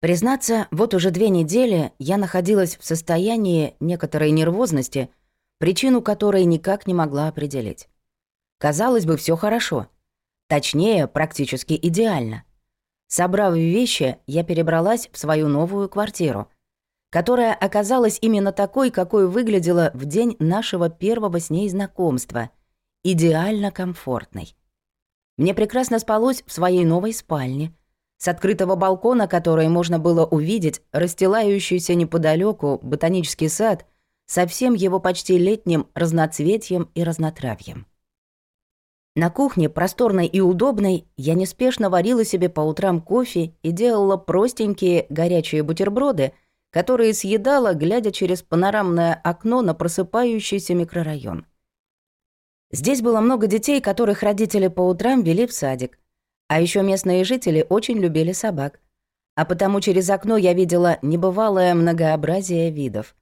Признаться, вот уже две недели я находилась в состоянии некоторой нервозности, причину которой никак не могла определить. Казалось бы, все хорошо. Точнее, практически идеально. Собрав вещи, я перебралась в свою новую квартиру, которая оказалась именно такой, какой выглядела в день нашего первого с ней знакомства, идеально комфортной. Мне прекрасно спалось в своей новой спальне, с открытого балкона, который можно было увидеть, расстилающийся неподалеку ботанический сад со всем его почти летним разноцветием и разнотравьем. На кухне, просторной и удобной, я неспешно варила себе по утрам кофе и делала простенькие горячие бутерброды, которые съедала, глядя через панорамное окно на просыпающийся микрорайон. Здесь было много детей, которых родители по утрам вели в садик, а еще местные жители очень любили собак. А потому через окно я видела небывалое многообразие видов.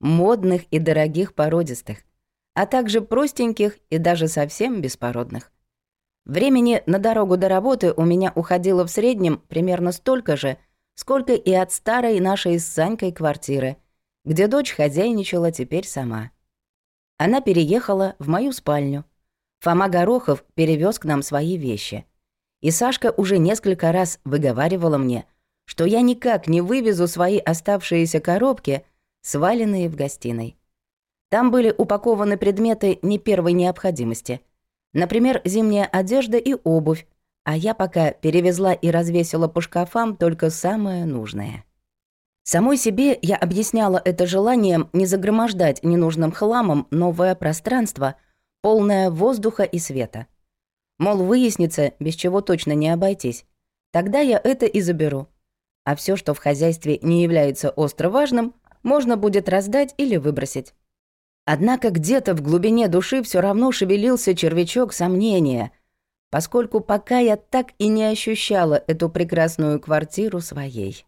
Модных и дорогих породистых, а также простеньких и даже совсем беспородных. Времени на дорогу до работы у меня уходило в среднем примерно столько же, сколько и от старой нашей с Санькой квартиры, где дочь хозяйничала теперь сама. Она переехала в мою спальню. Фома Горохов перевез к нам свои вещи — и Сашка уже несколько раз выговаривала мне, что я никак не вывезу свои оставшиеся коробки, сваленные в гостиной. Там были упакованы предметы не первой необходимости. Например, зимняя одежда и обувь, а я пока перевезла и развесила по шкафам только самое нужное. Самой себе я объясняла это желанием не загромождать ненужным хламом новое пространство, полное воздуха и света. Мол, выяснится, без чего точно не обойтись. Тогда я это и заберу. А все, что в хозяйстве не является остро важным, можно будет раздать или выбросить. Однако где-то в глубине души все равно шевелился червячок сомнения, поскольку пока я так и не ощущала эту прекрасную квартиру своей.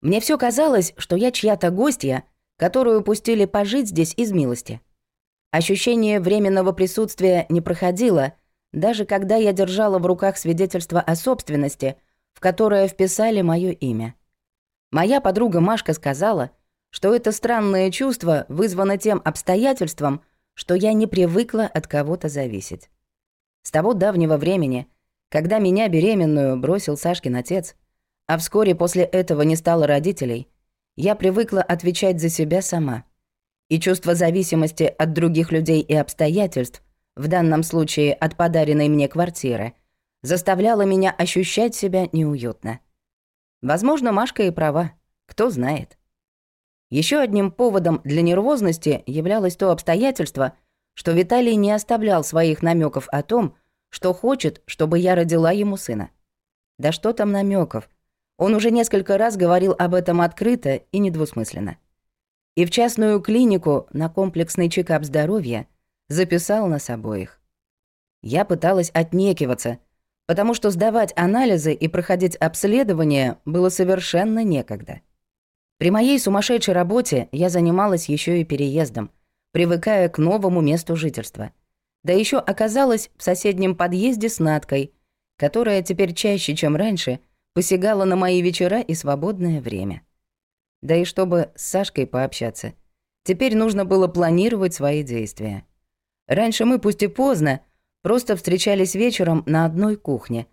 Мне все казалось, что я чья-то гостья, которую пустили пожить здесь из милости. Ощущение временного присутствия не проходило — даже когда я держала в руках свидетельство о собственности, в которое вписали мое имя. Моя подруга Машка сказала, что это странное чувство вызвано тем обстоятельством, что я не привыкла от кого-то зависеть. С того давнего времени, когда меня беременную бросил Сашкин отец, а вскоре после этого не стало родителей, я привыкла отвечать за себя сама. И чувство зависимости от других людей и обстоятельств в данном случае от подаренной мне квартиры, заставляла меня ощущать себя неуютно. Возможно, Машка и права, кто знает. Еще одним поводом для нервозности являлось то обстоятельство, что Виталий не оставлял своих намеков о том, что хочет, чтобы я родила ему сына. Да что там намеков? Он уже несколько раз говорил об этом открыто и недвусмысленно. И в частную клинику на комплексный чекап здоровья – записал нас обоих. Я пыталась отнекиваться, потому что сдавать анализы и проходить обследование было совершенно некогда. При моей сумасшедшей работе я занималась еще и переездом, привыкая к новому месту жительства. Да еще оказалась в соседнем подъезде с Надкой, которая теперь чаще, чем раньше, посягала на мои вечера и свободное время. Да и чтобы с Сашкой пообщаться, теперь нужно было планировать свои действия. Раньше мы, пусть и поздно, просто встречались вечером на одной кухне.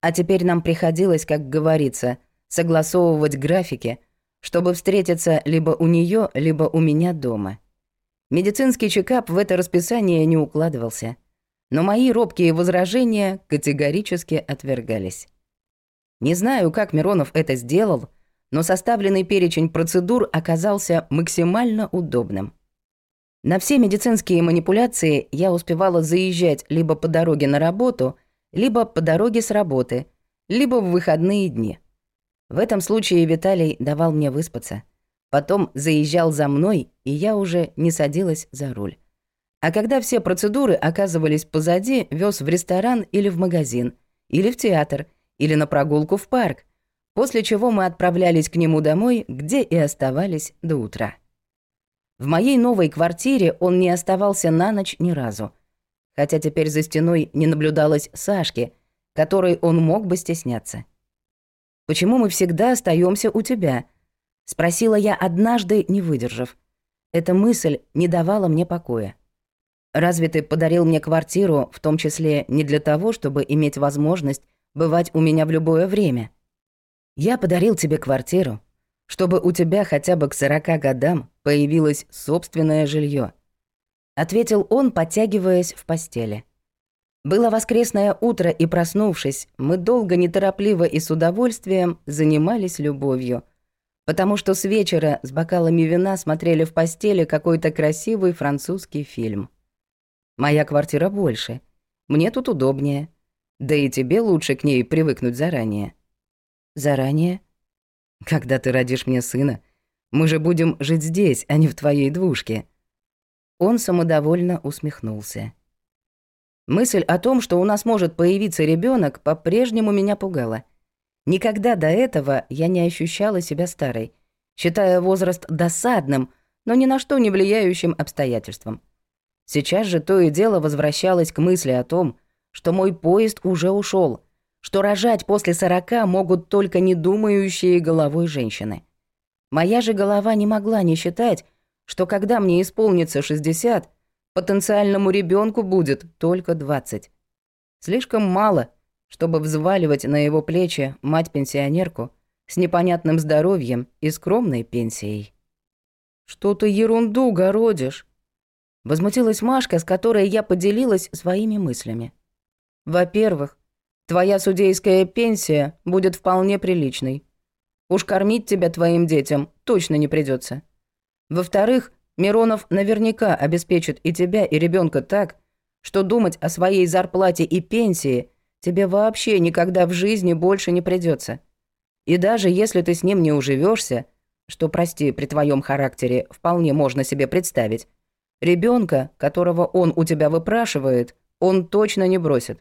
А теперь нам приходилось, как говорится, согласовывать графики, чтобы встретиться либо у нее, либо у меня дома. Медицинский чекап в это расписание не укладывался. Но мои робкие возражения категорически отвергались. Не знаю, как Миронов это сделал, но составленный перечень процедур оказался максимально удобным. На все медицинские манипуляции я успевала заезжать либо по дороге на работу, либо по дороге с работы, либо в выходные дни. В этом случае Виталий давал мне выспаться. Потом заезжал за мной, и я уже не садилась за руль. А когда все процедуры оказывались позади, вез в ресторан или в магазин, или в театр, или на прогулку в парк, после чего мы отправлялись к нему домой, где и оставались до утра. В моей новой квартире он не оставался на ночь ни разу. Хотя теперь за стеной не наблюдалось Сашки, которой он мог бы стесняться. Почему мы всегда остаемся у тебя?» Спросила я однажды, не выдержав. Эта мысль не давала мне покоя. «Разве ты подарил мне квартиру, в том числе не для того, чтобы иметь возможность бывать у меня в любое время?» «Я подарил тебе квартиру, чтобы у тебя хотя бы к сорока годам появилось собственное жилье, ответил он, подтягиваясь в постели. Было воскресное утро, и проснувшись, мы долго, неторопливо и с удовольствием занимались любовью, потому что с вечера с бокалами вина смотрели в постели какой-то красивый французский фильм. Моя квартира больше, мне тут удобнее, да и тебе лучше к ней привыкнуть заранее. Заранее? Когда ты родишь мне сына, мы же будем жить здесь, а не в твоей двушке. Он самодовольно усмехнулся. Мысль о том, что у нас может появиться ребенок, по-прежнему меня пугала. Никогда до этого я не ощущала себя старой, считая возраст досадным, но ни на что не влияющим обстоятельством. Сейчас же то и дело возвращалось к мысли о том, что мой поезд уже ушел, что рожать после сорока могут только недумающие головой женщины. Моя же голова не могла не считать, что когда мне исполнится 60, Потенциальному ребенку будет только 20. Слишком мало, чтобы взваливать на его плечи мать-пенсионерку с непонятным здоровьем и скромной пенсией. «Что ты ерунду городишь?» Возмутилась Машка, с которой я поделилась своими мыслями. «Во-первых, твоя судейская пенсия будет вполне приличной. Уж кормить тебя твоим детям точно не придется. Во-вторых, Миронов наверняка обеспечит и тебя, и ребенка так, что думать о своей зарплате и пенсии тебе вообще никогда в жизни больше не придется. И даже если ты с ним не уживешься, что, прости, при твоем характере вполне можно себе представить, ребенка, которого он у тебя выпрашивает, он точно не бросит.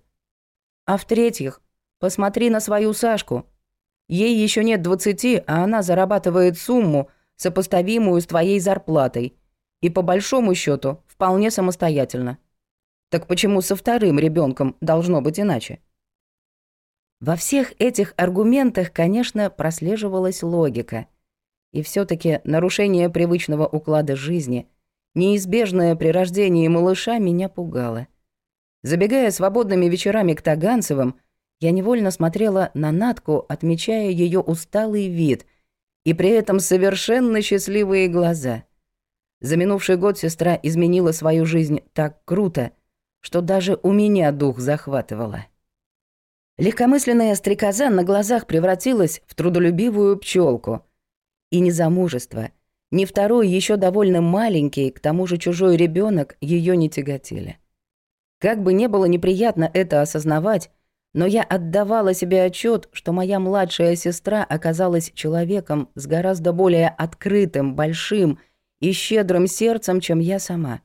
А в-третьих, посмотри на свою Сашку. Ей еще нет двадцати, а она зарабатывает сумму, сопоставимую с твоей зарплатой, и по большому счету вполне самостоятельно. Так почему со вторым ребенком должно быть иначе? Во всех этих аргументах, конечно, прослеживалась логика. И все таки нарушение привычного уклада жизни, неизбежное при рождении малыша меня пугало. Забегая свободными вечерами к Таганцевым, я невольно смотрела на Натку, отмечая ее усталый вид и при этом совершенно счастливые глаза — за минувший год сестра изменила свою жизнь так круто, что даже у меня дух захватывало. Легкомысленная стрекоза на глазах превратилась в трудолюбивую пчелку. И ни замужество, ни второй еще довольно маленький, к тому же чужой ребенок ее не тяготили. Как бы не было неприятно это осознавать, но я отдавала себе отчет, что моя младшая сестра оказалась человеком с гораздо более открытым, большим и щедрым сердцем, чем я сама.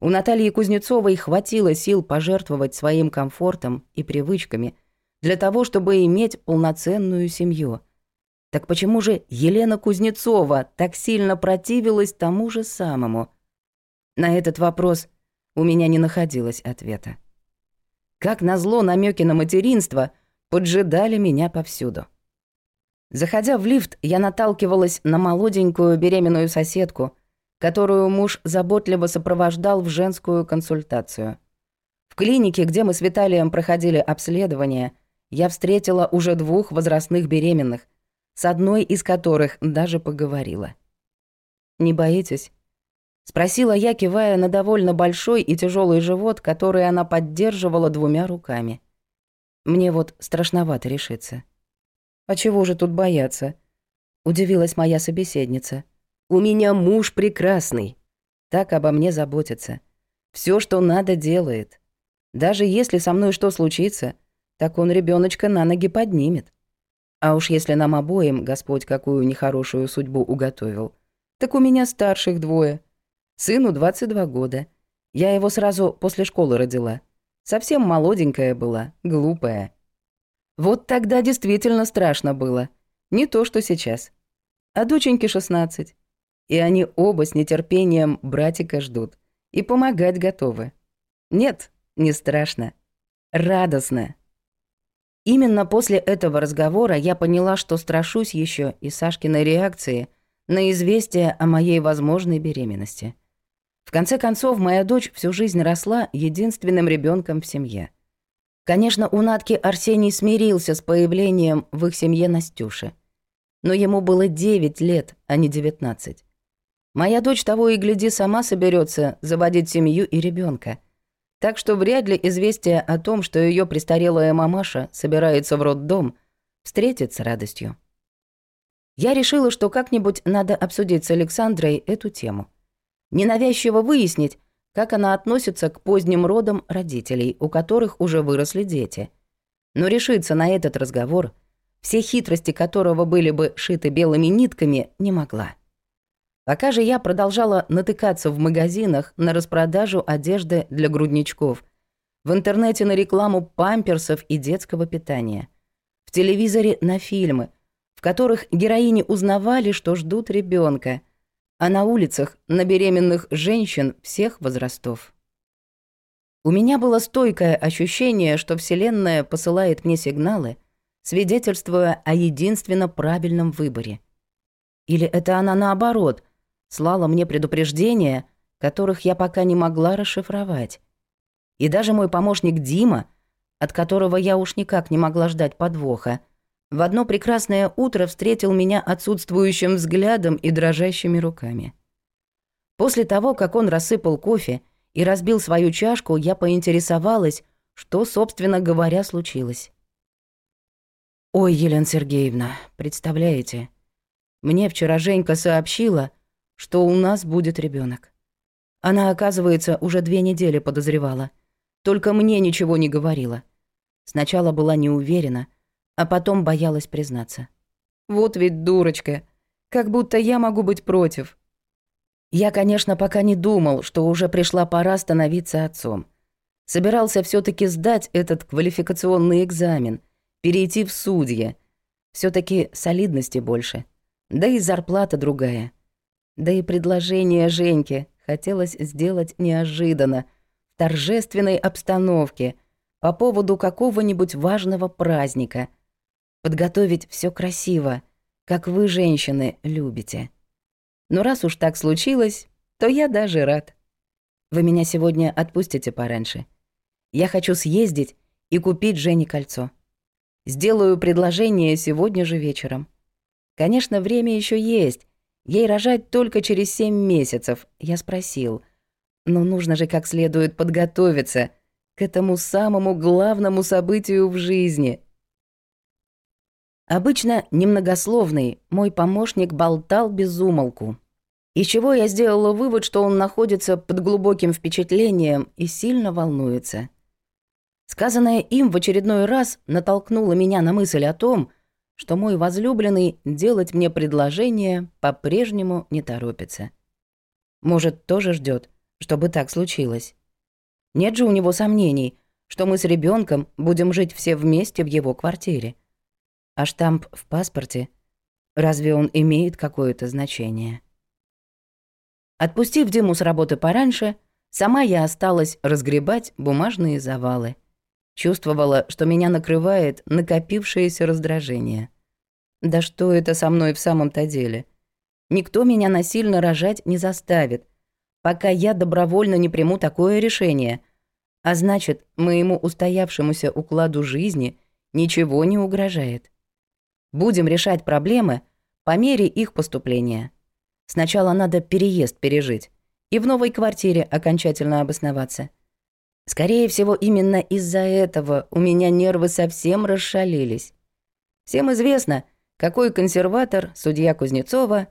У Натальи Кузнецовой хватило сил пожертвовать своим комфортом и привычками для того, чтобы иметь полноценную семью. Так почему же Елена Кузнецова так сильно противилась тому же самому? На этот вопрос у меня не находилось ответа. Как назло намеки на материнство поджидали меня повсюду. Заходя в лифт, я наталкивалась на молоденькую беременную соседку, которую муж заботливо сопровождал в женскую консультацию. В клинике, где мы с Виталием проходили обследование, я встретила уже двух возрастных беременных, с одной из которых даже поговорила. «Не боитесь?» — спросила я, кивая на довольно большой и тяжелый живот, который она поддерживала двумя руками. «Мне вот страшновато решиться». «А чего же тут бояться?» — удивилась моя собеседница. «У меня муж прекрасный. Так обо мне заботится. Все, что надо, делает. Даже если со мной что случится, так он ребеночка на ноги поднимет. А уж если нам обоим Господь какую нехорошую судьбу уготовил, так у меня старших двое. Сыну 22 года. Я его сразу после школы родила. Совсем молоденькая была, глупая. Вот тогда действительно страшно было. Не то, что сейчас. А доченьке 16. И они оба с нетерпением братика ждут. И помогать готовы. Нет, не страшно. Радостно. Именно после этого разговора я поняла, что страшусь еще и Сашкиной реакции на известие о моей возможной беременности. В конце концов, моя дочь всю жизнь росла единственным ребенком в семье. Конечно, у Натки Арсений смирился с появлением в их семье Настюши. Но ему было 9 лет, а не 19. Моя дочь того и гляди сама соберется заводить семью и ребенка. Так что вряд ли известие о том, что ее престарелая мамаша собирается в роддом, встретит с радостью. Я решила, что как-нибудь надо обсудить с Александрой эту тему. Ненавязчиво выяснить, как она относится к поздним родам родителей, у которых уже выросли дети. Но решиться на этот разговор, все хитрости которого были бы шиты белыми нитками, не могла. Пока же я продолжала натыкаться в магазинах на распродажу одежды для грудничков, в интернете на рекламу памперсов и детского питания, в телевизоре на фильмы, в которых героини узнавали, что ждут ребенка, а на улицах на беременных женщин всех возрастов. У меня было стойкое ощущение, что Вселенная посылает мне сигналы, свидетельствуя о единственно правильном выборе. Или это она наоборот, слала мне предупреждения, которых я пока не могла расшифровать. И даже мой помощник Дима, от которого я уж никак не могла ждать подвоха, в одно прекрасное утро встретил меня отсутствующим взглядом и дрожащими руками. После того, как он рассыпал кофе и разбил свою чашку, я поинтересовалась, что, собственно говоря, случилось. «Ой, Елена Сергеевна, представляете, мне вчера Женька сообщила, что у нас будет ребенок. Она, оказывается, уже две недели подозревала, только мне ничего не говорила. Сначала была не уверена — а потом боялась признаться. Вот ведь дурочка. Как будто я могу быть против. Я, конечно, пока не думал, что уже пришла пора становиться отцом. Собирался все таки сдать этот квалификационный экзамен, перейти в судья. все таки солидности больше. Да и зарплата другая. Да и предложение Женьке хотелось сделать неожиданно, в торжественной обстановке, по поводу какого-нибудь важного праздника — подготовить все красиво, как вы, женщины, любите. Но раз уж так случилось, то я даже рад. Вы меня сегодня отпустите пораньше. Я хочу съездить и купить Жене кольцо. Сделаю предложение сегодня же вечером. Конечно, время еще есть. Ей рожать только через семь месяцев, я спросил. Но нужно же как следует подготовиться к этому самому главному событию в жизни — Обычно немногословный, мой помощник болтал без умолку. Из чего я сделала вывод, что он находится под глубоким впечатлением и сильно волнуется. Сказанное им в очередной раз натолкнуло меня на мысль о том, что мой возлюбленный делать мне предложение по-прежнему не торопится. Может, тоже ждет, чтобы так случилось. Нет же у него сомнений, что мы с ребенком будем жить все вместе в его квартире. А штамп в паспорте, разве он имеет какое-то значение? Отпустив Диму с работы пораньше, сама я осталась разгребать бумажные завалы. Чувствовала, что меня накрывает накопившееся раздражение. Да что это со мной в самом-то деле? Никто меня насильно рожать не заставит, пока я добровольно не приму такое решение. А значит, моему устоявшемуся укладу жизни ничего не угрожает. Будем решать проблемы по мере их поступления. Сначала надо переезд пережить и в новой квартире окончательно обосноваться. Скорее всего, именно из-за этого у меня нервы совсем расшалились. Всем известно, какой консерватор судья Кузнецова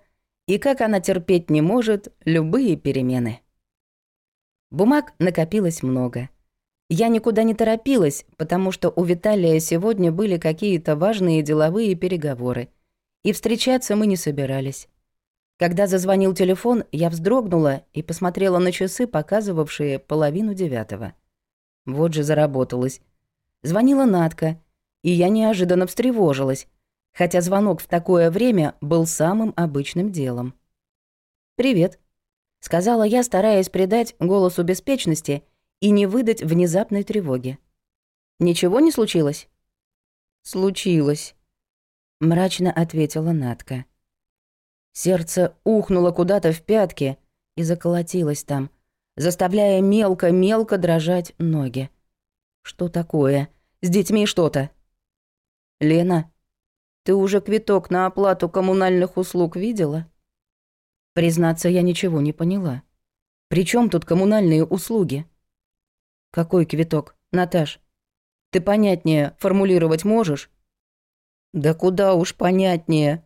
и как она терпеть не может любые перемены. Бумаг накопилось много — я никуда не торопилась, потому что у Виталия сегодня были какие-то важные деловые переговоры, и встречаться мы не собирались. Когда зазвонил телефон, я вздрогнула и посмотрела на часы, показывавшие половину девятого. Вот же заработалась. Звонила Натка, и я неожиданно встревожилась, хотя звонок в такое время был самым обычным делом. «Привет», — сказала я, стараясь придать голосу беспечности — и не выдать внезапной тревоги. Ничего не случилось? случилось», — мрачно ответила Натка. Сердце ухнуло куда-то в пятки и заколотилось там, заставляя мелко-мелко дрожать ноги. «Что такое? С детьми что-то?» «Лена, ты уже квиток на оплату коммунальных услуг видела?» Признаться, я ничего не поняла. «При чем тут коммунальные услуги?» «Какой квиток, Наташ? Ты понятнее формулировать можешь?» «Да куда уж понятнее!»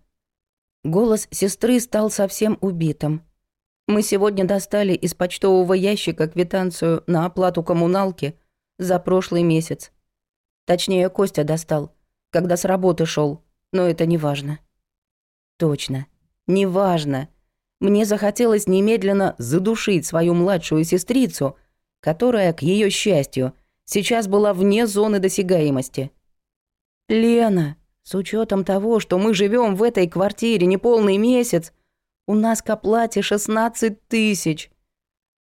Голос сестры стал совсем убитым. Мы сегодня достали из почтового ящика квитанцию на оплату коммуналки за прошлый месяц. Точнее, Костя достал, когда с работы шел, но это не важно. Точно, не важно. Мне захотелось немедленно задушить свою младшую сестрицу, которая, к ее счастью, сейчас была вне зоны досягаемости. «Лена!» С учетом того, что мы живем в этой квартире не полный месяц, у нас к оплате 16 тысяч.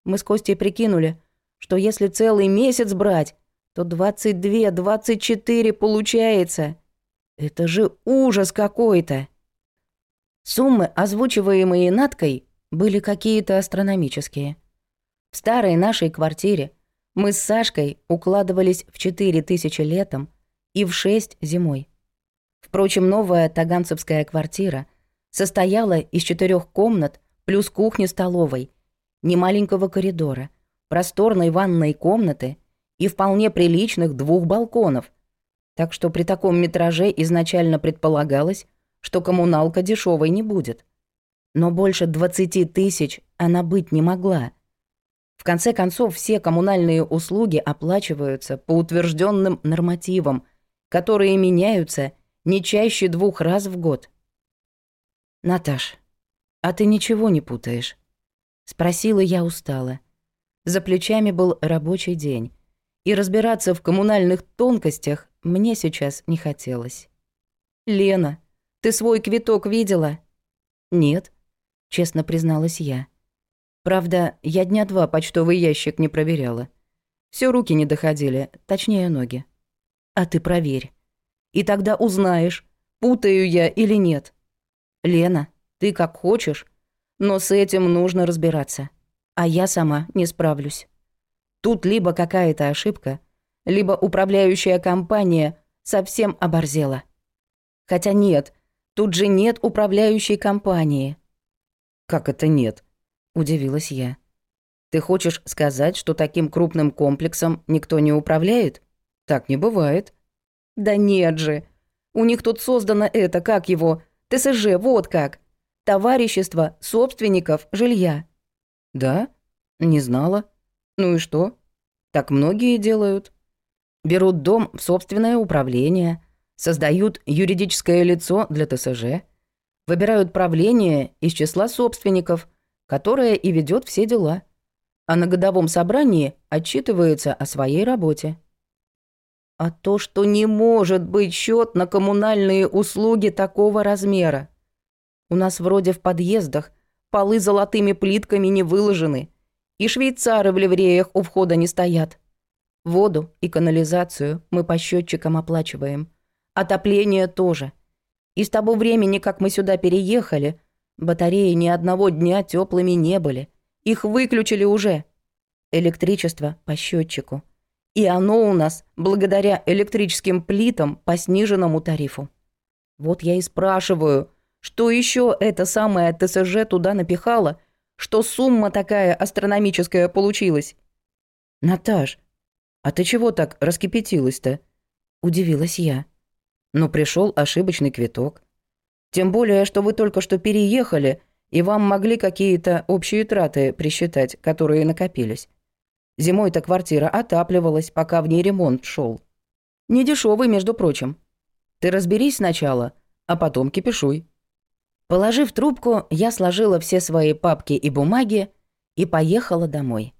Мы с Костей прикинули, что если целый месяц брать, то 22-24 получается. Это же ужас какой-то. Суммы, озвучиваемые Наткой, были какие-то астрономические. В старой нашей квартире мы с Сашкой укладывались в 4 тысячи летом и в 6 зимой. Впрочем, новая таганцевская квартира состояла из четырех комнат плюс кухни-столовой, немаленького коридора, просторной ванной комнаты и вполне приличных двух балконов. Так что при таком метраже изначально предполагалось, что коммуналка дешевой не будет. Но больше 20 тысяч она быть не могла. В конце концов, все коммунальные услуги оплачиваются по утвержденным нормативам, которые меняются не чаще двух раз в год. «Наташ, а ты ничего не путаешь?» Спросила я устало. За плечами был рабочий день, и разбираться в коммунальных тонкостях мне сейчас не хотелось. «Лена, ты свой квиток видела?» «Нет», — честно призналась я. Правда, я дня два почтовый ящик не проверяла. Все руки не доходили, точнее ноги. А ты проверь. И тогда узнаешь, путаю я или нет. Лена, ты как хочешь, но с этим нужно разбираться. А я сама не справлюсь. Тут либо какая-то ошибка, либо управляющая компания совсем оборзела. Хотя нет, тут же нет управляющей компании. Как это нет? Удивилась я. Ты хочешь сказать, что таким крупным комплексом никто не управляет? Так не бывает. Да нет же. У них тут создано это, как его, ТСЖ, вот как. Товарищество собственников жилья. Да? Не знала. Ну и что? Так многие делают. Берут дом в собственное управление, создают юридическое лицо для ТСЖ, выбирают правление из числа собственников, которое и ведет все дела, а на годовом собрании отчитывается о своей работе. А то, что не может быть счет на коммунальные услуги такого размера. У нас вроде в подъездах полы золотыми плитками не выложены, и швейцары в ливреях у входа не стоят. Воду и канализацию мы по счетчикам оплачиваем. Отопление тоже. И с того времени, как мы сюда переехали, батареи ни одного дня теплыми не были. Их выключили уже. Электричество по счетчику. И оно у нас благодаря электрическим плитам по сниженному тарифу. Вот я и спрашиваю, что еще это самое ТСЖ туда напихало, что сумма такая астрономическая получилась? Наташ, а ты чего так раскипятилась-то? Удивилась я. Ну, пришел ошибочный квиток. Тем более, что вы только что переехали, и вам могли какие-то общие траты присчитать, которые накопились. Зимой-то квартира отапливалась, пока в ней ремонт шел. Не дешевый, между прочим. Ты разберись сначала, а потом кипишуй. Положив трубку, я сложила все свои папки и бумаги и поехала домой.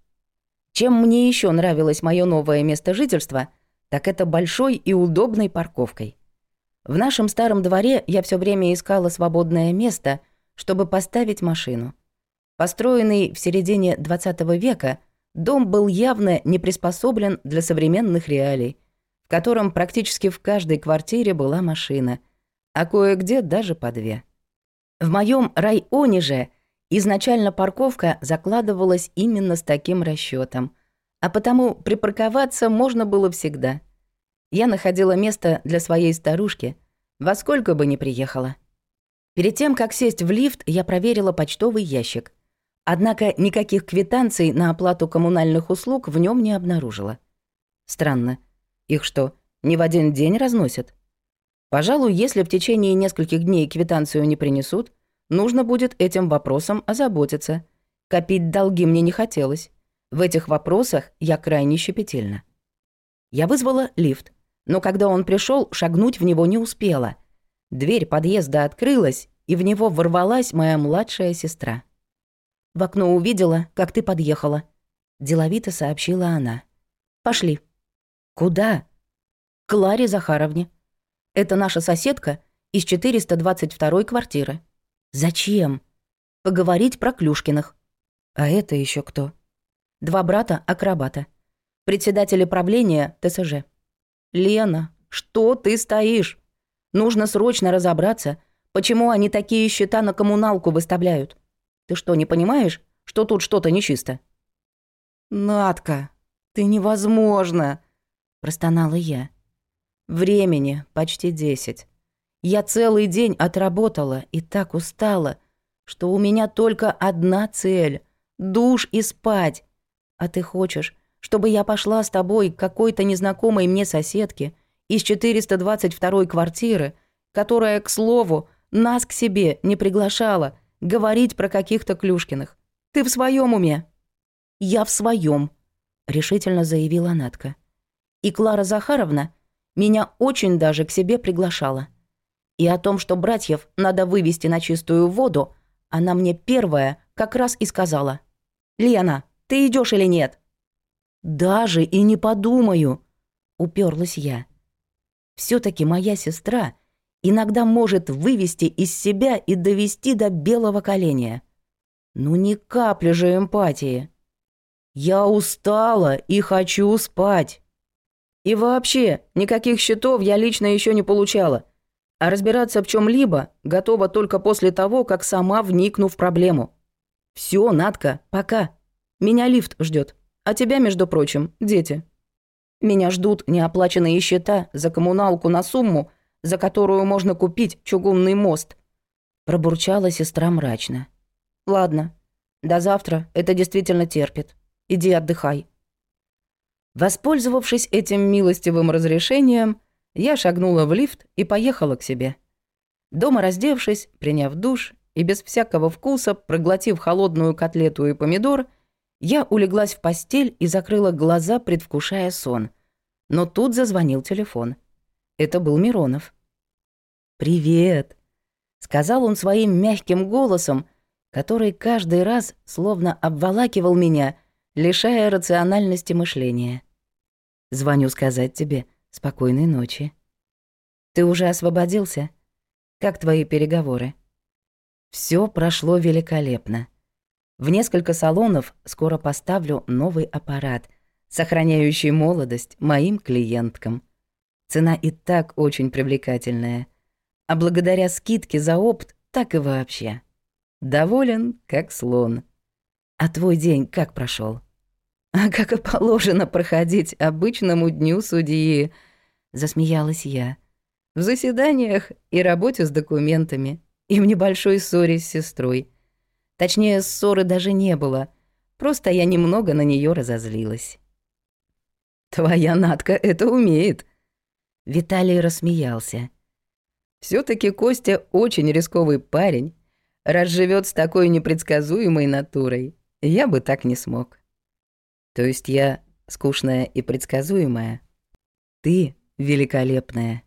Чем мне еще нравилось мое новое место жительства, так это большой и удобной парковкой. В нашем старом дворе я все время искала свободное место, чтобы поставить машину. Построенный в середине 20 века – Дом был явно не приспособлен для современных реалий, в котором практически в каждой квартире была машина, а кое-где даже по две. В моем районе же изначально парковка закладывалась именно с таким расчетом, а потому припарковаться можно было всегда. Я находила место для своей старушки, во сколько бы ни приехала. Перед тем, как сесть в лифт, я проверила почтовый ящик. Однако никаких квитанций на оплату коммунальных услуг в нем не обнаружила. Странно. Их что, не в один день разносят? Пожалуй, если в течение нескольких дней квитанцию не принесут, нужно будет этим вопросом озаботиться. Копить долги мне не хотелось. В этих вопросах я крайне щепетильна. Я вызвала лифт, но когда он пришел, шагнуть в него не успела. Дверь подъезда открылась, и в него ворвалась моя младшая сестра. В окно увидела, как ты подъехала. Деловито сообщила она. Пошли. Куда? К Ларе Захаровне. Это наша соседка из 422 квартиры. Зачем? Поговорить про Клюшкиных. А это еще кто? Два брата-акробата. Председатели правления ТСЖ. Лена, что ты стоишь? Нужно срочно разобраться, почему они такие счета на коммуналку выставляют. Ты что, не понимаешь, что тут что-то нечисто?» «Надка, ты невозможно!» – простонала я. «Времени почти десять. Я целый день отработала и так устала, что у меня только одна цель – душ и спать. А ты хочешь, чтобы я пошла с тобой к какой-то незнакомой мне соседке из 422 квартиры, которая, к слову, нас к себе не приглашала – говорить про каких-то Клюшкиных. Ты в своем уме?» «Я в своем, решительно заявила Натка. «И Клара Захаровна меня очень даже к себе приглашала. И о том, что братьев надо вывести на чистую воду, она мне первая как раз и сказала. «Лена, ты идешь или нет?» «Даже и не подумаю», — уперлась я. все таки моя сестра иногда может вывести из себя и довести до белого коленя. Ну ни капли же эмпатии. Я устала и хочу спать. И вообще, никаких счетов я лично еще не получала. А разбираться в чем либо готова только после того, как сама вникну в проблему. Все, Натка, пока. Меня лифт ждет. А тебя, между прочим, дети. Меня ждут неоплаченные счета за коммуналку на сумму, за которую можно купить чугунный мост», – пробурчала сестра мрачно. «Ладно, до завтра это действительно терпит. Иди отдыхай». Воспользовавшись этим милостивым разрешением, я шагнула в лифт и поехала к себе. Дома раздевшись, приняв душ и без всякого вкуса, проглотив холодную котлету и помидор, я улеглась в постель и закрыла глаза, предвкушая сон. Но тут зазвонил телефон – это был Миронов. «Привет», — сказал он своим мягким голосом, который каждый раз словно обволакивал меня, лишая рациональности мышления. «Звоню сказать тебе спокойной ночи. Ты уже освободился? Как твои переговоры?» Все прошло великолепно. В несколько салонов скоро поставлю новый аппарат, сохраняющий молодость моим клиенткам. Цена и так очень привлекательная. А благодаря скидке за опт так и вообще. Доволен, как слон. А твой день как прошел? А как и положено проходить обычному дню судьи, засмеялась я. В заседаниях и работе с документами, и в небольшой ссоре с сестрой. Точнее, ссоры даже не было. Просто я немного на нее разозлилась. «Твоя Натка это умеет», Виталий рассмеялся. все таки Костя очень рисковый парень. Раз живет с такой непредсказуемой натурой, я бы так не смог. То есть я скучная и предсказуемая. Ты великолепная.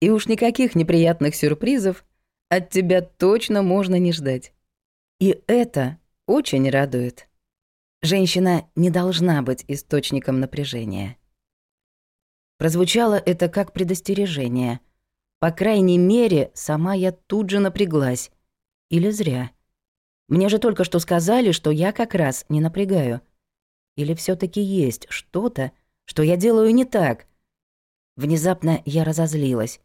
И уж никаких неприятных сюрпризов от тебя точно можно не ждать. И это очень радует. Женщина не должна быть источником напряжения. Прозвучало это как предостережение. По крайней мере, сама я тут же напряглась. Или зря. Мне же только что сказали, что я как раз не напрягаю. Или все таки есть что-то, что я делаю не так? Внезапно я разозлилась,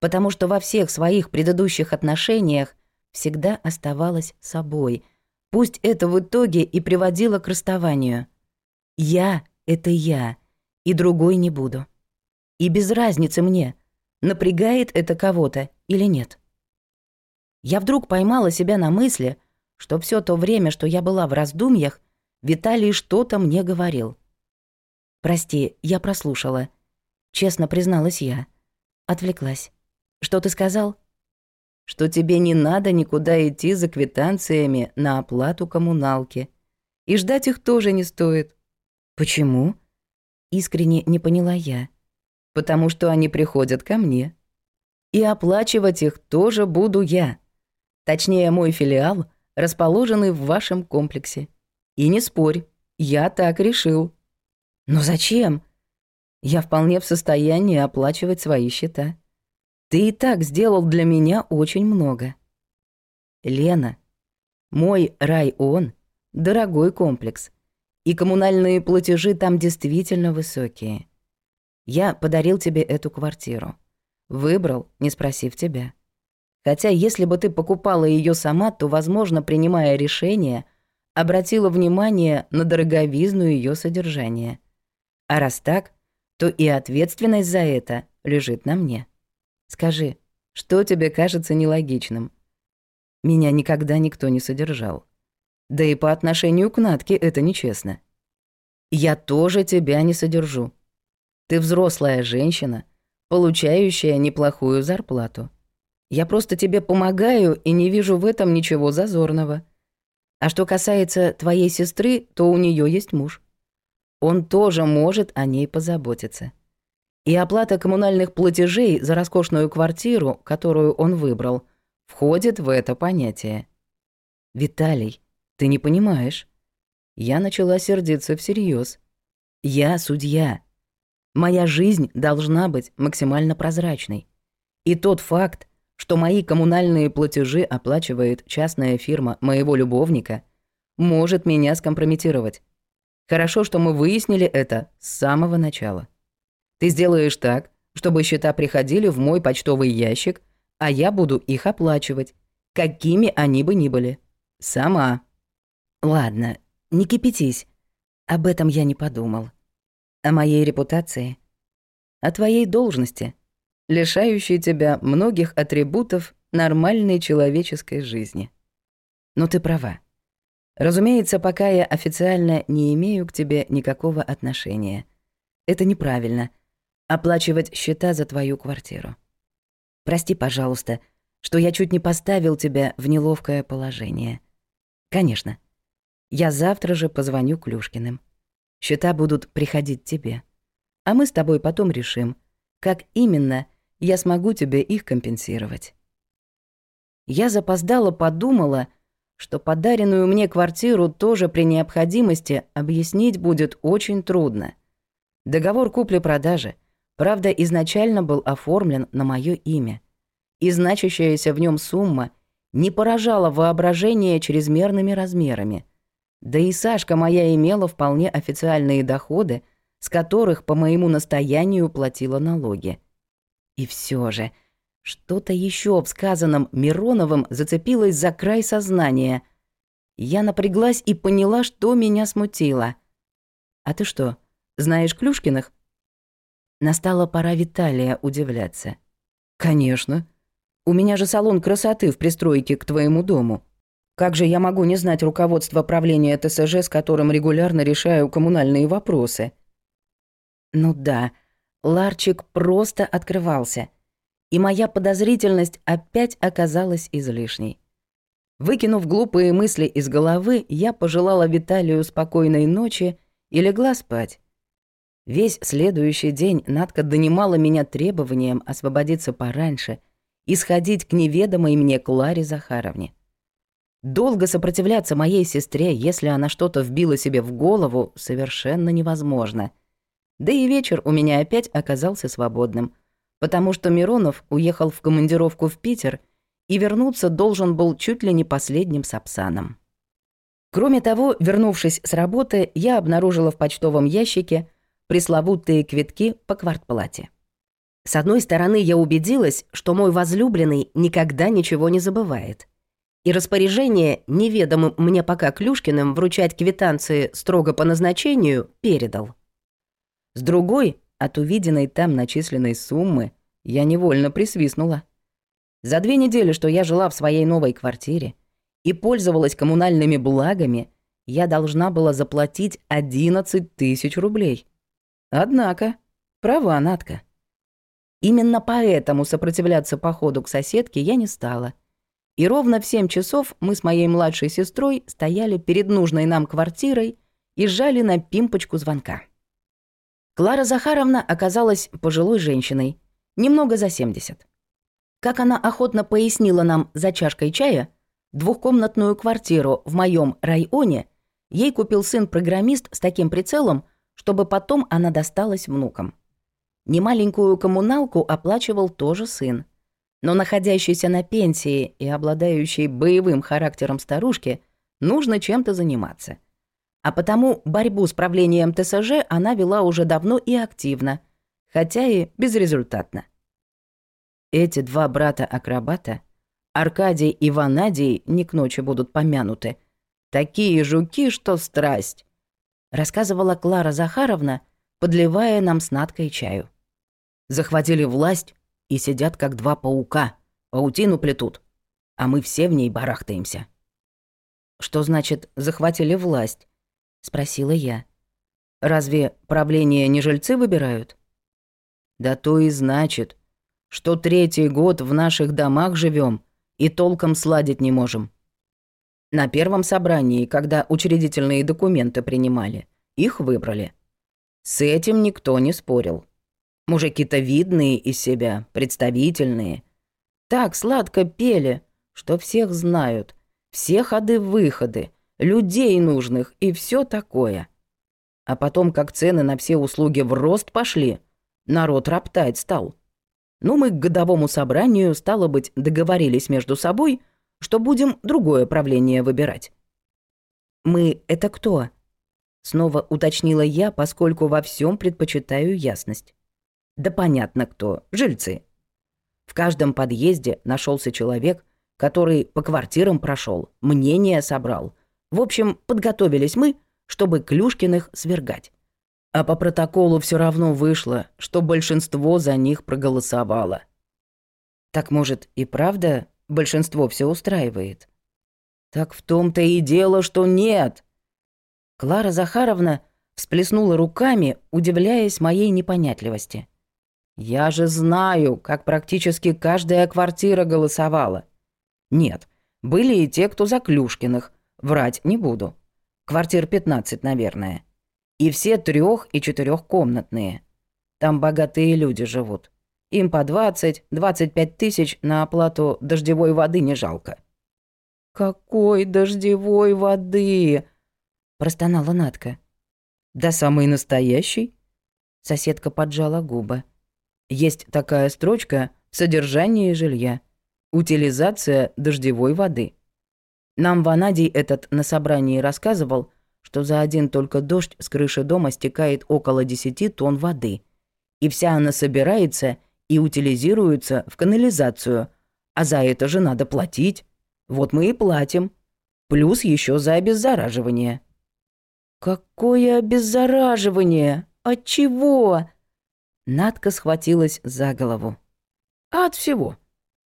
потому что во всех своих предыдущих отношениях всегда оставалась собой, пусть это в итоге и приводило к расставанию. Я — это я, и другой не буду. И без разницы мне, напрягает это кого-то или нет. Я вдруг поймала себя на мысли, что все то время, что я была в раздумьях, Виталий что-то мне говорил. «Прости, я прослушала», — честно призналась я. Отвлеклась. «Что ты сказал?» «Что тебе не надо никуда идти за квитанциями на оплату коммуналки. И ждать их тоже не стоит». «Почему?» Искренне не поняла я. «Потому что они приходят ко мне. И оплачивать их тоже буду я. Точнее, мой филиал, расположенный в вашем комплексе. И не спорь, я так решил». «Но зачем?» «Я вполне в состоянии оплачивать свои счета. Ты и так сделал для меня очень много». «Лена, мой район — дорогой комплекс, и коммунальные платежи там действительно высокие. Я подарил тебе эту квартиру. Выбрал, не спросив тебя. Хотя если бы ты покупала ее сама, то, возможно, принимая решение, обратила внимание на дороговизну ее содержания. А раз так, то и ответственность за это лежит на мне. Скажи, что тебе кажется нелогичным? Меня никогда никто не содержал. Да и по отношению к Натке это нечестно. Я тоже тебя не содержу. Ты взрослая женщина, получающая неплохую зарплату. Я просто тебе помогаю и не вижу в этом ничего зазорного. А что касается твоей сестры, то у нее есть муж. Он тоже может о ней позаботиться. И оплата коммунальных платежей за роскошную квартиру, которую он выбрал, входит в это понятие. Виталий, ты не понимаешь. Я начала сердиться всерьез. Я судья. Моя жизнь должна быть максимально прозрачной. И тот факт, что мои коммунальные платежи оплачивает частная фирма моего любовника, может меня скомпрометировать. Хорошо, что мы выяснили это с самого начала. Ты сделаешь так, чтобы счета приходили в мой почтовый ящик, а я буду их оплачивать, какими они бы ни были. Сама. Ладно, не кипятись. Об этом я не подумал. О моей репутации. О твоей должности — лишающий тебя многих атрибутов нормальной человеческой жизни. Но ты права. Разумеется, пока я официально не имею к тебе никакого отношения. Это неправильно — оплачивать счета за твою квартиру. Прости, пожалуйста, что я чуть не поставил тебя в неловкое положение. Конечно. Я завтра же позвоню Клюшкиным. Счета будут приходить тебе. А мы с тобой потом решим, как именно я смогу тебе их компенсировать. Я запоздала подумала, что подаренную мне квартиру тоже при необходимости объяснить будет очень трудно. Договор купли-продажи, правда, изначально был оформлен на моё имя, и значащаяся в нем сумма не поражала воображение чрезмерными размерами. Да и Сашка моя имела вполне официальные доходы, с которых по моему настоянию платила налоги. И все же, что-то еще в сказанном Мироновым зацепилось за край сознания. Я напряглась и поняла, что меня смутило. «А ты что, знаешь Клюшкиных?» Настала пора Виталия удивляться. «Конечно. У меня же салон красоты в пристройке к твоему дому. Как же я могу не знать руководство правления ТСЖ, с которым регулярно решаю коммунальные вопросы?» «Ну да, ларчик просто открывался, и моя подозрительность опять оказалась излишней. Выкинув глупые мысли из головы, я пожелала Виталию спокойной ночи и легла спать. Весь следующий день Надка донимала меня требованием освободиться пораньше и сходить к неведомой мне Кларе Захаровне. Долго сопротивляться моей сестре, если она что-то вбила себе в голову, совершенно невозможно — да и вечер у меня опять оказался свободным, потому что Миронов уехал в командировку в Питер и вернуться должен был чуть ли не последним сапсаном. Кроме того, вернувшись с работы, я обнаружила в почтовом ящике пресловутые квитки по квартплате. С одной стороны, я убедилась, что мой возлюбленный никогда ничего не забывает. И распоряжение неведомым мне пока Клюшкиным вручать квитанции строго по назначению передал. С другой, от увиденной там начисленной суммы, я невольно присвистнула. За две недели, что я жила в своей новой квартире и пользовалась коммунальными благами, я должна была заплатить 11 тысяч рублей. Однако, права Натка. Именно поэтому сопротивляться походу к соседке я не стала. И ровно в семь часов мы с моей младшей сестрой стояли перед нужной нам квартирой и жали на пимпочку звонка. Клара Захаровна оказалась пожилой женщиной, немного за 70. Как она охотно пояснила нам за чашкой чая, двухкомнатную квартиру в моем районе ей купил сын-программист с таким прицелом, чтобы потом она досталась внукам. Немаленькую коммуналку оплачивал тоже сын. Но находящейся на пенсии и обладающей боевым характером старушке нужно чем-то заниматься. А потому борьбу с правлением ТСЖ она вела уже давно и активно, хотя и безрезультатно. Эти два брата-акробата, Аркадий и Ванадий, не к ночи будут помянуты, такие жуки, что страсть, рассказывала Клара Захаровна, подливая нам сладкое чаю захватили власть и сидят как два паука, паутину плетут, а мы все в ней барахтаемся. «Что значит «захватили власть»?» — спросила я. «Разве правление не жильцы выбирают?» «Да то и значит, что третий год в наших домах живем и толком сладить не можем. На первом собрании, когда учредительные документы принимали, их выбрали. С этим никто не спорил. Мужики-то видные из себя, представительные. Так сладко пели, что всех знают, все ходы-выходы, людей нужных и все такое. А потом, как цены на все услуги в рост пошли, народ роптать стал. Ну, мы к годовому собранию, стало быть, договорились между собой, что будем другое правление выбирать. «Мы — это кто?» Снова уточнила я, поскольку во всем предпочитаю ясность. Да понятно кто, жильцы. В каждом подъезде нашелся человек, который по квартирам прошел, мнение собрал. В общем, подготовились мы, чтобы Клюшкиных свергать. А по протоколу все равно вышло, что большинство за них проголосовало. Так может и правда большинство все устраивает? Так в том-то и дело, что нет. Клара Захаровна всплеснула руками, удивляясь моей непонятливости. Я же знаю, как практически каждая квартира голосовала. Нет, были и те, кто за Клюшкиных. Врать не буду. Квартир 15, наверное. И все трех- и четырехкомнатные. Там богатые люди живут. Им по 20-25 тысяч на оплату дождевой воды не жалко. «Какой дождевой воды?» – простонала Натка. «Да самый настоящий?» Соседка поджала губы. Есть такая строчка в содержании жилья. Утилизация дождевой воды. Нам Ванадий этот на собрании рассказывал, что за один только дождь с крыши дома стекает около 10 тонн воды. И вся она собирается и утилизируется в канализацию. А за это же надо платить. Вот мы и платим. Плюс еще за обеззараживание. «Какое обеззараживание? От чего?» Надка схватилась за голову. «А от всего.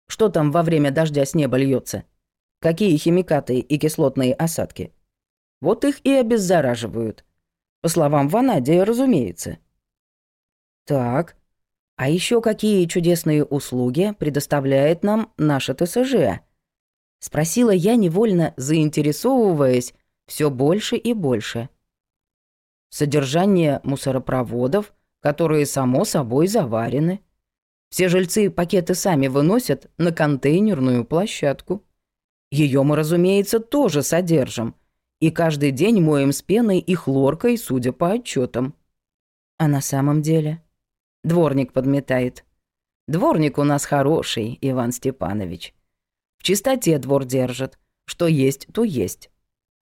Что там во время дождя с неба льется? Какие химикаты и кислотные осадки? Вот их и обеззараживают. По словам Ванадия, разумеется. Так, а еще какие чудесные услуги предоставляет нам наша ТСЖ? Спросила я, невольно заинтересовываясь все больше и больше. Содержание мусоропроводов, которые, само собой, заварены. Все жильцы пакеты сами выносят на контейнерную площадку. Ее мы, разумеется, тоже содержим. И каждый день моем с пеной и хлоркой, судя по отчетам. А на самом деле? Дворник подметает. Дворник у нас хороший, Иван Степанович. В чистоте двор держит. Что есть, то есть.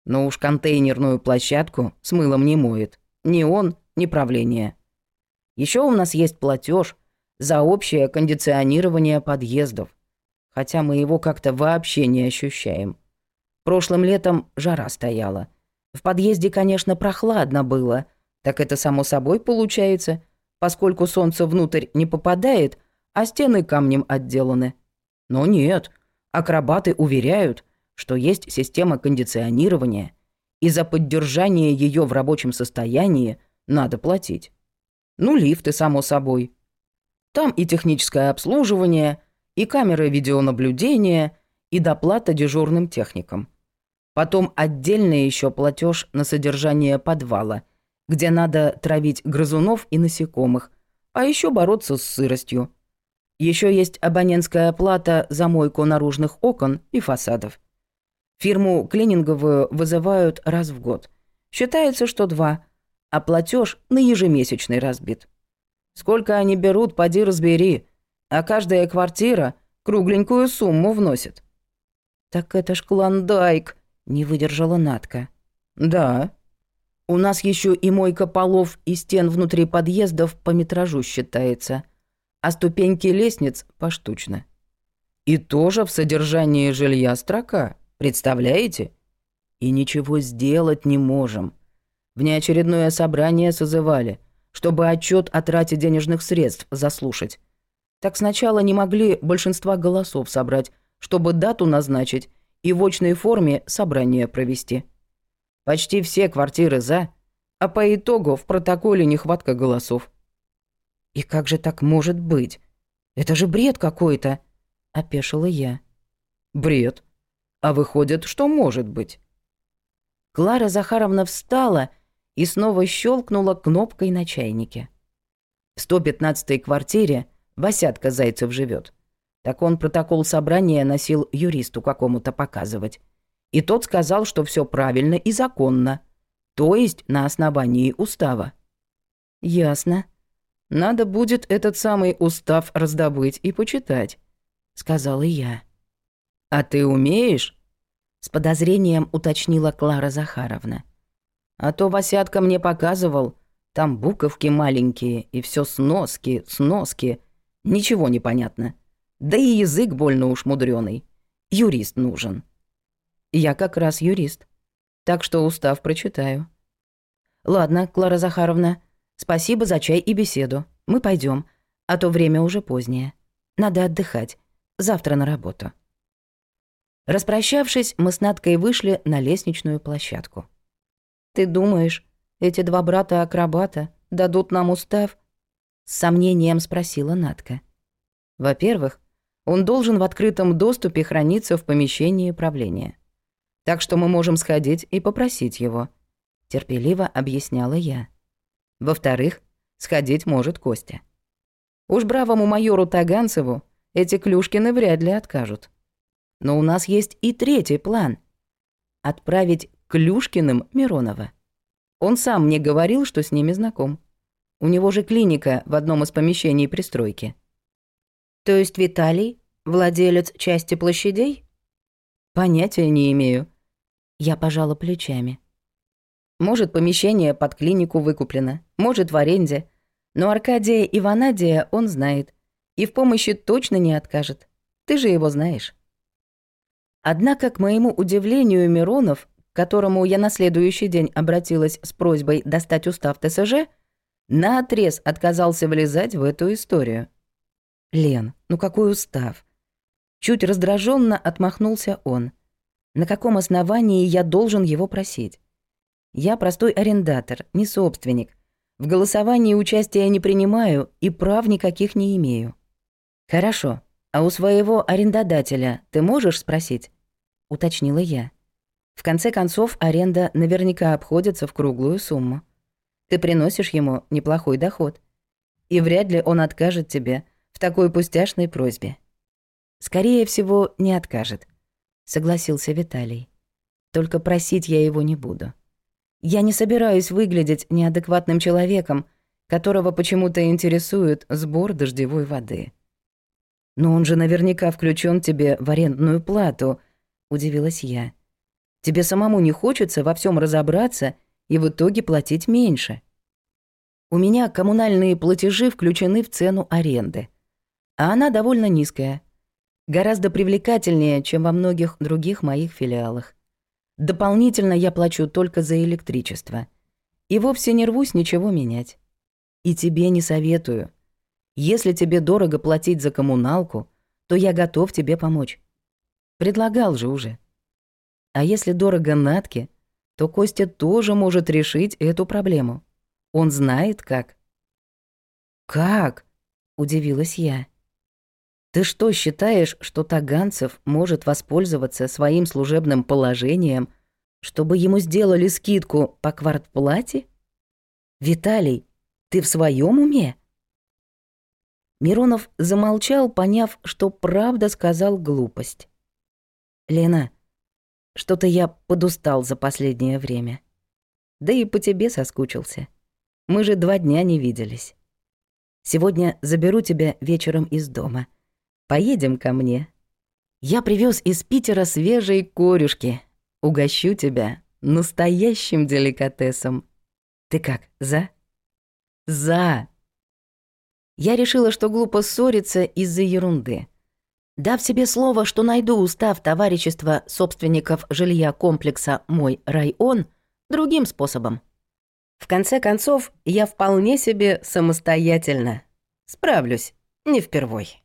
Но уж контейнерную площадку с мылом не моет. Ни он, ни правление. Еще у нас есть платеж за общее кондиционирование подъездов. Хотя мы его как-то вообще не ощущаем. Прошлым летом жара стояла. В подъезде, конечно, прохладно было. Так это само собой получается, поскольку солнце внутрь не попадает, а стены камнем отделаны. Но нет, акробаты уверяют, что есть система кондиционирования, и за поддержание ее в рабочем состоянии надо платить. Ну, лифты, само собой. Там и техническое обслуживание, и камеры видеонаблюдения, и доплата дежурным техникам. Потом отдельный еще платеж на содержание подвала, где надо травить грызунов и насекомых, а еще бороться с сыростью. Еще есть абонентская плата за мойку наружных окон и фасадов. Фирму клининговую вызывают раз в год. Считается, что два, а платеж на ежемесячный разбит. Сколько они берут, поди разбери, а каждая квартира кругленькую сумму вносит. «Так это ж клондайк», — не выдержала Натка. «Да. У нас еще и мойка полов и стен внутри подъездов по метражу считается, а ступеньки лестниц поштучно. И тоже в содержании жилья строка». Представляете? И ничего сделать не можем. Внеочередное собрание созывали, чтобы отчет о трате денежных средств заслушать. Так сначала не могли большинства голосов собрать, чтобы дату назначить и в очной форме собрание провести. Почти все квартиры «за», а по итогу в протоколе нехватка голосов. «И как же так может быть? Это же бред какой-то!» – опешила я. «Бред. А выходит, что может быть. Клара Захаровна встала и снова щелкнула кнопкой на чайнике. В 115-й квартире Васятка Зайцев живет. Так он протокол собрания носил юристу какому-то показывать. И тот сказал, что все правильно и законно, то есть на основании устава. «Ясно. Надо будет этот самый устав раздобыть и почитать», — сказала я. «А ты умеешь?» С подозрением уточнила Клара Захаровна. «А то Васятка мне показывал, там буковки маленькие, и все сноски, сноски. Ничего не понятно. Да и язык больно уж мудрёный. Юрист нужен». «Я как раз юрист, так что устав прочитаю». «Ладно, Клара Захаровна, спасибо за чай и беседу. Мы пойдем, а то время уже позднее. Надо отдыхать. Завтра на работу». Распрощавшись, мы с Надкой вышли на лестничную площадку. «Ты думаешь, эти два брата-акробата дадут нам устав?» С сомнением спросила Надка. «Во-первых, он должен в открытом доступе храниться в помещении правления. Так что мы можем сходить и попросить его», — терпеливо объясняла я. «Во-вторых, сходить может Костя. Уж бравому майору Таганцеву эти клюшкины вряд ли откажут». Но у нас есть и третий план. Отправить Клюшкиным Миронова. Он сам мне говорил, что с ними знаком. У него же клиника в одном из помещений пристройки. То есть Виталий — владелец части площадей? Понятия не имею. Я пожала плечами. Может, помещение под клинику выкуплено, может, в аренде. Но Аркадия и Ванадия он знает. И в помощи точно не откажет. Ты же его знаешь. Однако, к моему удивлению, Миронов, к которому я на следующий день обратилась с просьбой достать устав ТСЖ, наотрез отказался влезать в эту историю. «Лен, ну какой устав?» Чуть раздраженно отмахнулся он. «На каком основании я должен его просить? Я простой арендатор, не собственник. В голосовании участия не принимаю и прав никаких не имею». «Хорошо, а у своего арендодателя ты можешь спросить?» — уточнила я. «В конце концов, аренда наверняка обходится в круглую сумму. Ты приносишь ему неплохой доход. И вряд ли он откажет тебе в такой пустяшной просьбе». «Скорее всего, не откажет», — согласился Виталий. «Только просить я его не буду. Я не собираюсь выглядеть неадекватным человеком, которого почему-то интересует сбор дождевой воды». «Но он же наверняка включен тебе в арендную плату», — удивилась я. «Тебе самому не хочется во всем разобраться и в итоге платить меньше?» У меня коммунальные платежи включены в цену аренды. А она довольно низкая. Гораздо привлекательнее, чем во многих других моих филиалах. Дополнительно я плачу только за электричество. И вовсе не рвусь ничего менять. И тебе не советую. Если тебе дорого платить за коммуналку, то я готов тебе помочь. Предлагал же уже. А если дорого Натке, то Костя тоже может решить эту проблему. Он знает как». «Как?» — удивилась я. «Ты что, считаешь, что Таганцев может воспользоваться своим служебным положением, чтобы ему сделали скидку по квартплате? Виталий, ты в своем уме?» Миронов замолчал, поняв, что правда сказал глупость. «Лена, что-то я подустал за последнее время. Да и по тебе соскучился. Мы же два дня не виделись. Сегодня заберу тебя вечером из дома. Поедем ко мне. Я привез из Питера свежие корюшки. Угощу тебя настоящим деликатесом. Ты как, за? За! Я решила, что глупо ссориться из-за ерунды. Дав себе слово, что найду устав товарищества собственников жилья комплекса «Мой район» другим способом. В конце концов, я вполне себе самостоятельно. Справлюсь, не впервой.